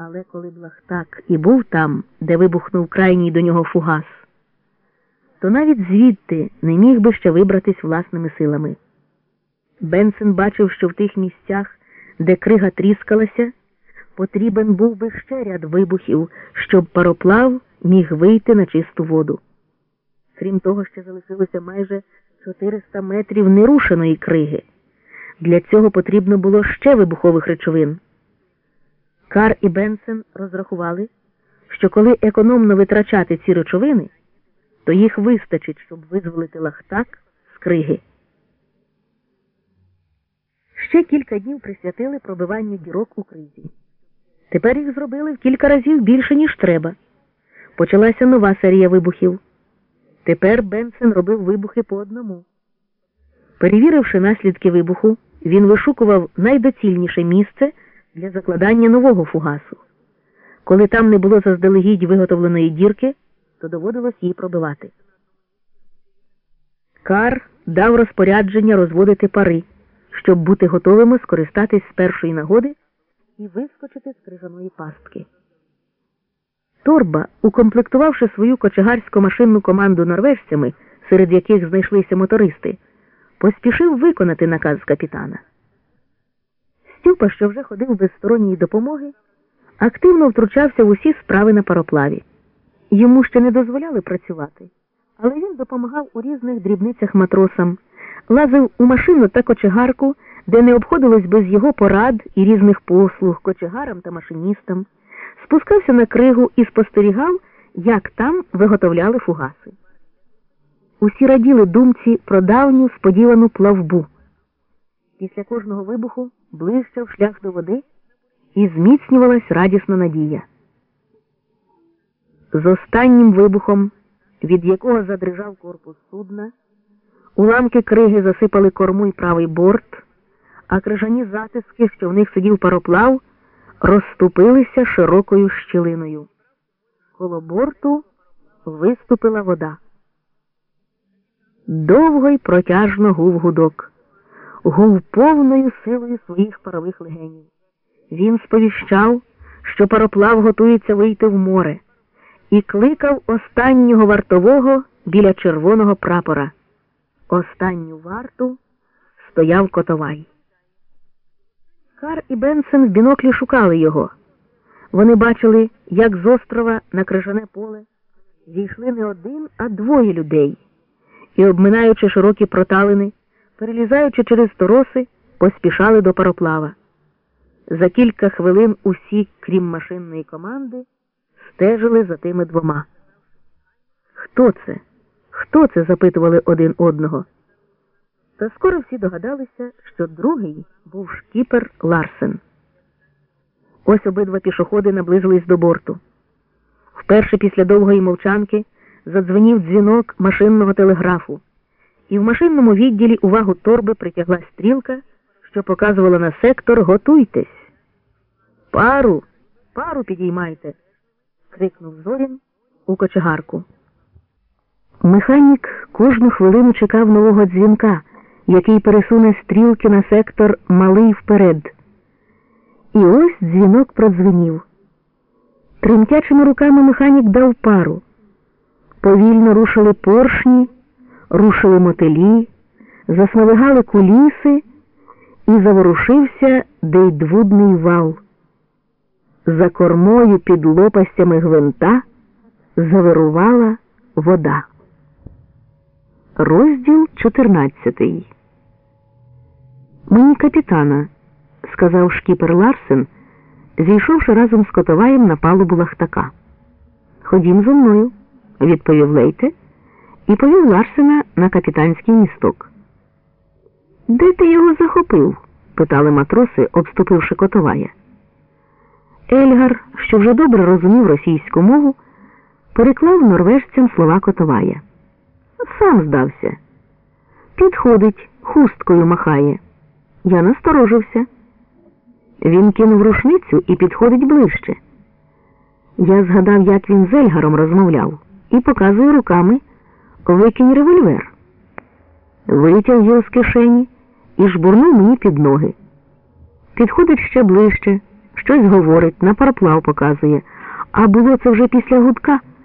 Але коли б Лахтак і був там, де вибухнув крайній до нього фугас, то навіть звідти не міг би ще вибратись власними силами. Бенсен бачив, що в тих місцях, де крига тріскалася, потрібен був би ще ряд вибухів, щоб пароплав міг вийти на чисту воду. Крім того, ще залишилося майже 400 метрів нерушеної криги. Для цього потрібно було ще вибухових речовин. Кар і Бенсен розрахували, що коли економно витрачати ці речовини, то їх вистачить, щоб визволити лахтак з криги. Ще кілька днів присвятили пробиванню дірок у кризі. Тепер їх зробили в кілька разів більше, ніж треба. Почалася нова серія вибухів. Тепер Бенсен робив вибухи по одному. Перевіривши наслідки вибуху, він вишукував найдоцільніше місце для закладання нового фугасу. Коли там не було заздалегідь виготовленої дірки, то доводилось її пробивати. Кар дав розпорядження розводити пари, щоб бути готовими скористатись з першої нагоди і вискочити з крижаної пастки. Торба, укомплектувавши свою кочегарсько машинну команду норвежцями, серед яких знайшлися мотористи, поспішив виконати наказ капітана. Стюпа, що вже ходив без сторонньої допомоги, активно втручався в усі справи на пароплаві. Йому ще не дозволяли працювати, але він допомагав у різних дрібницях матросам, лазив у машину та кочегарку, де не обходилось без його порад і різних послуг кочегарам та машиністам, спускався на кригу і спостерігав, як там виготовляли фугаси. Усі раділи думці про давню сподівану плавбу. Після кожного вибуху ближчав шлях до води і зміцнювалась радісна надія. З останнім вибухом, від якого задрижав корпус судна, уламки криги засипали корму й правий борт, а крижані затиски, що в них сидів пароплав, розступилися широкою щілиною. Коло борту виступила вода. Довго й протяжно гув гудок, гув повною силою своїх парових легенів. Він сповіщав, що пароплав готується вийти в море, і кликав останнього вартового біля червоного прапора. Останню варту стояв Котовай. Кар і Бенсен в біноклі шукали його. Вони бачили, як з острова на крижане поле зійшли не один, а двоє людей і, обминаючи широкі проталини, перелізаючи через тороси, поспішали до пароплава. За кілька хвилин усі, крім машинної команди, стежили за тими двома. Хто це? Хто це? запитували один одного. Та скоро всі догадалися, що другий був шкіпер Ларсен. Ось обидва пішоходи наблизились до борту. Вперше після довгої мовчанки задзвенів дзвінок машинного телеграфу, і в машинному відділі увагу торби притягла стрілка, що показувала на сектор Готуйтесь. Пару, пару підіймайте. крикнув Зорін у кочегарку. Механік кожну хвилину чекав нового дзвінка, який пересуне стрілки на сектор малий вперед. І ось дзвінок продзвенів. Тремтячими руками механік дав пару. Повільно рушили поршні, рушили мотилі, засновигали куліси і заворушився дейдвудний вал. За кормою під лопастями гвинта завирувала вода. Розділ 14 Мені капітана, сказав шкіпер Ларсен, зійшовши разом з Котоваєм на палубу лахтака. Ходім зо мною, відповів Лейте і повів Ларсена на капітанський місток. Де ти його захопив? питали матроси, обступивши Котовая. Ельгар, що вже добре розумів російську мову, переклав норвежцям слова Котовая. Сам здався. Підходить, хусткою махає. Я насторожився. Він кинув рушницю і підходить ближче. Я згадав, як він з Ельгаром розмовляв, і показую руками викинь револьвер. Витяг його з кишені і жбурнув мені під ноги. Підходить ще ближче, Щось говорить, на пароплав показує. А було це вже після гудка.